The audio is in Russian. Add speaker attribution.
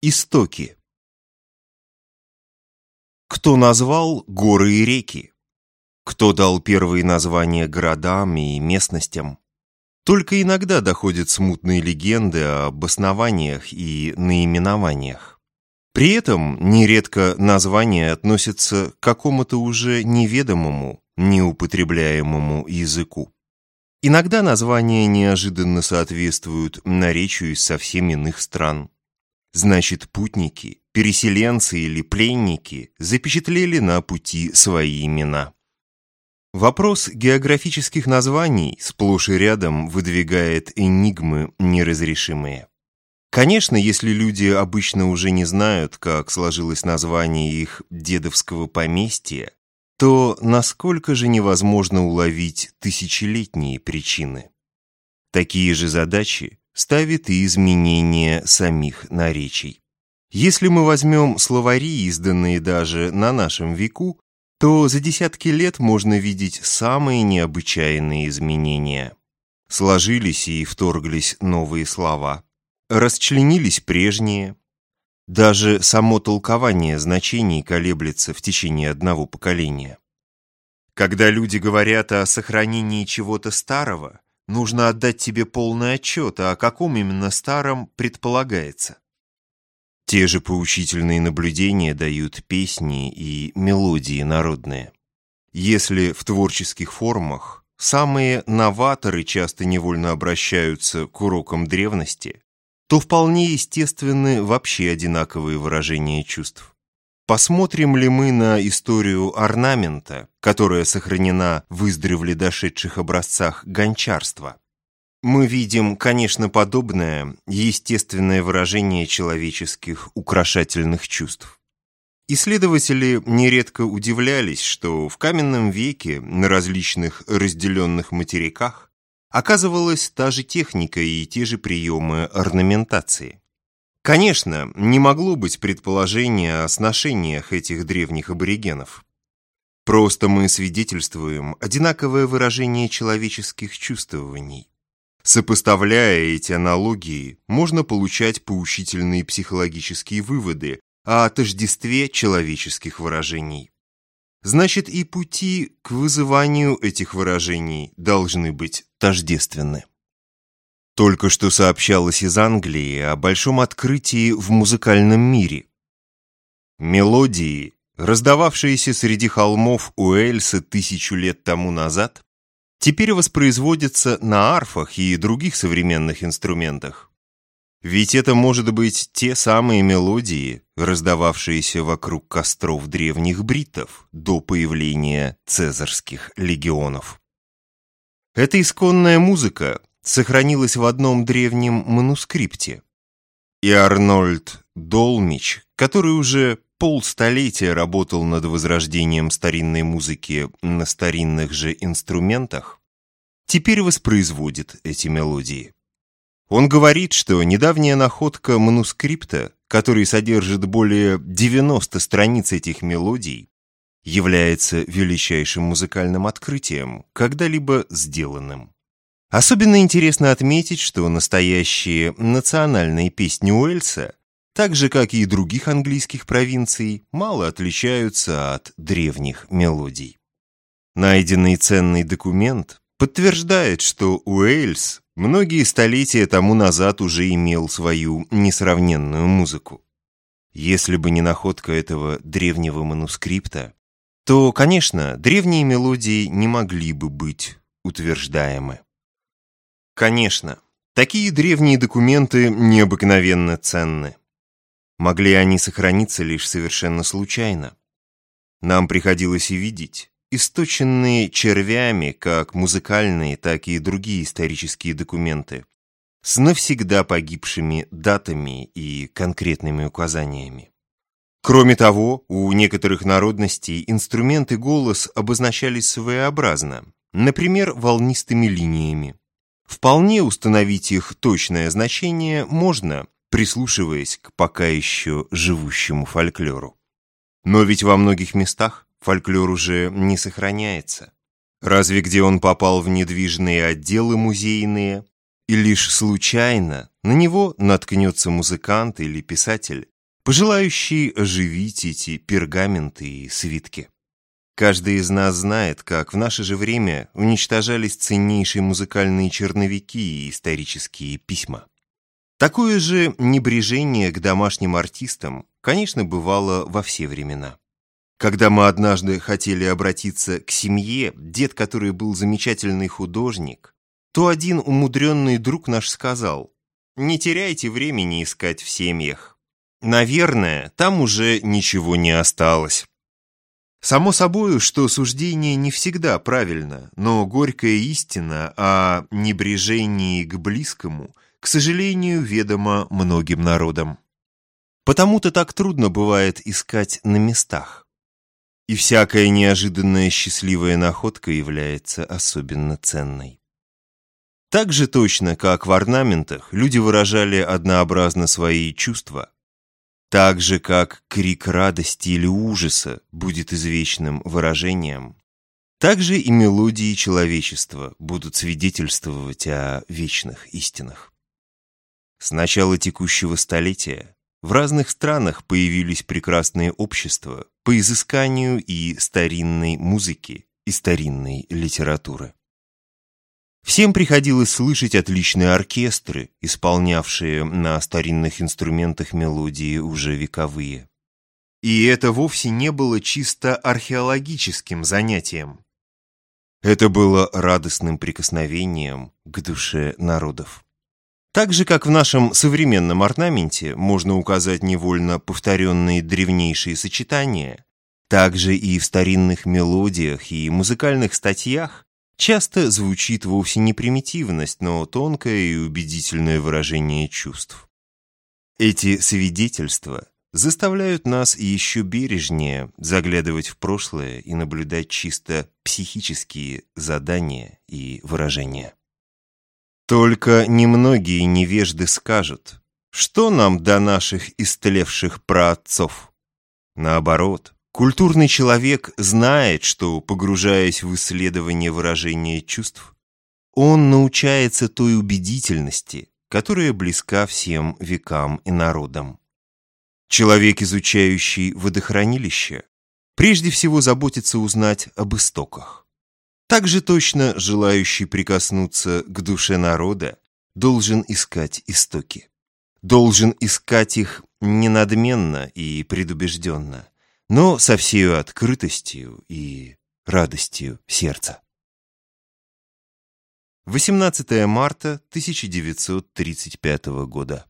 Speaker 1: Истоки. Кто назвал горы и реки? Кто дал первые названия городам и местностям? Только иногда доходят смутные легенды об основаниях и наименованиях. При этом нередко названия относятся к какому-то уже неведомому, неупотребляемому языку. Иногда названия неожиданно соответствуют наречию из совсем иных стран. Значит, путники, переселенцы или пленники запечатлели на пути свои имена. Вопрос географических названий сплошь и рядом выдвигает энигмы неразрешимые. Конечно, если люди обычно уже не знают, как сложилось название их дедовского поместья, то насколько же невозможно уловить тысячелетние причины? Такие же задачи ставит и изменение самих наречий. Если мы возьмем словари, изданные даже на нашем веку, то за десятки лет можно видеть самые необычайные изменения. Сложились и вторглись новые слова, расчленились прежние. Даже само толкование значений колеблется в течение одного поколения. Когда люди говорят о сохранении чего-то старого, Нужно отдать тебе полный отчет, а о каком именно старом предполагается. Те же поучительные наблюдения дают песни и мелодии народные. Если в творческих формах самые новаторы часто невольно обращаются к урокам древности, то вполне естественны вообще одинаковые выражения чувств. Посмотрим ли мы на историю орнамента, которая сохранена в издревле дошедших образцах гончарства? Мы видим, конечно, подобное естественное выражение человеческих украшательных чувств. Исследователи нередко удивлялись, что в каменном веке на различных разделенных материках оказывалась та же техника и те же приемы орнаментации. Конечно, не могло быть предположения о сношениях этих древних аборигенов. Просто мы свидетельствуем одинаковое выражение человеческих чувствований. Сопоставляя эти аналогии, можно получать поучительные психологические выводы о отождестве человеческих выражений. Значит, и пути к вызыванию этих выражений должны быть тождественны. Только что сообщалось из Англии о большом открытии в музыкальном мире. Мелодии, раздававшиеся среди холмов Уэльса тысячу лет тому назад, теперь воспроизводятся на арфах и других современных инструментах. Ведь это, может быть, те самые мелодии, раздававшиеся вокруг костров древних бриттов до появления цезарских легионов. Эта исконная музыка сохранилась в одном древнем манускрипте. И Арнольд Долмич, который уже полстолетия работал над возрождением старинной музыки на старинных же инструментах, теперь воспроизводит эти мелодии. Он говорит, что недавняя находка манускрипта, который содержит более 90 страниц этих мелодий, является величайшим музыкальным открытием, когда-либо сделанным. Особенно интересно отметить, что настоящие национальные песни Уэльса, так же как и других английских провинций, мало отличаются от древних мелодий. Найденный ценный документ подтверждает, что Уэльс многие столетия тому назад уже имел свою несравненную музыку. Если бы не находка этого древнего манускрипта, то, конечно, древние мелодии не могли бы быть утверждаемы. Конечно, такие древние документы необыкновенно ценны. Могли они сохраниться лишь совершенно случайно. Нам приходилось и видеть, источенные червями как музыкальные, так и другие исторические документы, с навсегда погибшими датами и конкретными указаниями. Кроме того, у некоторых народностей инструменты голос обозначались своеобразно, например, волнистыми линиями. Вполне установить их точное значение можно, прислушиваясь к пока еще живущему фольклору. Но ведь во многих местах фольклор уже не сохраняется. Разве где он попал в недвижные отделы музейные, и лишь случайно на него наткнется музыкант или писатель, пожелающий оживить эти пергаменты и свитки. Каждый из нас знает, как в наше же время уничтожались ценнейшие музыкальные черновики и исторические письма. Такое же небрежение к домашним артистам, конечно, бывало во все времена. Когда мы однажды хотели обратиться к семье, дед, который был замечательный художник, то один умудренный друг наш сказал, «Не теряйте времени искать в семьях. Наверное, там уже ничего не осталось». Само собой, что суждение не всегда правильно, но горькая истина о небрежении к близкому, к сожалению, ведома многим народам. Потому-то так трудно бывает искать на местах. И всякая неожиданная счастливая находка является особенно ценной. Так же точно, как в орнаментах, люди выражали однообразно свои чувства, так же, как крик радости или ужаса будет извечным выражением, так же и мелодии человечества будут свидетельствовать о вечных истинах. С начала текущего столетия в разных странах появились прекрасные общества по изысканию и старинной музыки, и старинной литературы. Всем приходилось слышать отличные оркестры, исполнявшие на старинных инструментах мелодии уже вековые. И это вовсе не было чисто археологическим занятием. Это было радостным прикосновением к душе народов. Так же, как в нашем современном орнаменте можно указать невольно повторенные древнейшие сочетания, так же и в старинных мелодиях и музыкальных статьях часто звучит вовсе не примитивность, но тонкое и убедительное выражение чувств. Эти свидетельства заставляют нас еще бережнее заглядывать в прошлое и наблюдать чисто психические задания и выражения. Только немногие невежды скажут, что нам до наших истлевших праотцов. Наоборот, Культурный человек знает, что, погружаясь в исследование выражения чувств, он научается той убедительности, которая близка всем векам и народам. Человек, изучающий водохранилище, прежде всего заботится узнать об истоках. Также точно желающий прикоснуться к душе народа должен искать истоки. Должен искать их ненадменно и предубежденно, но со всей открытостью и радостью сердца. 18 марта 1935 года.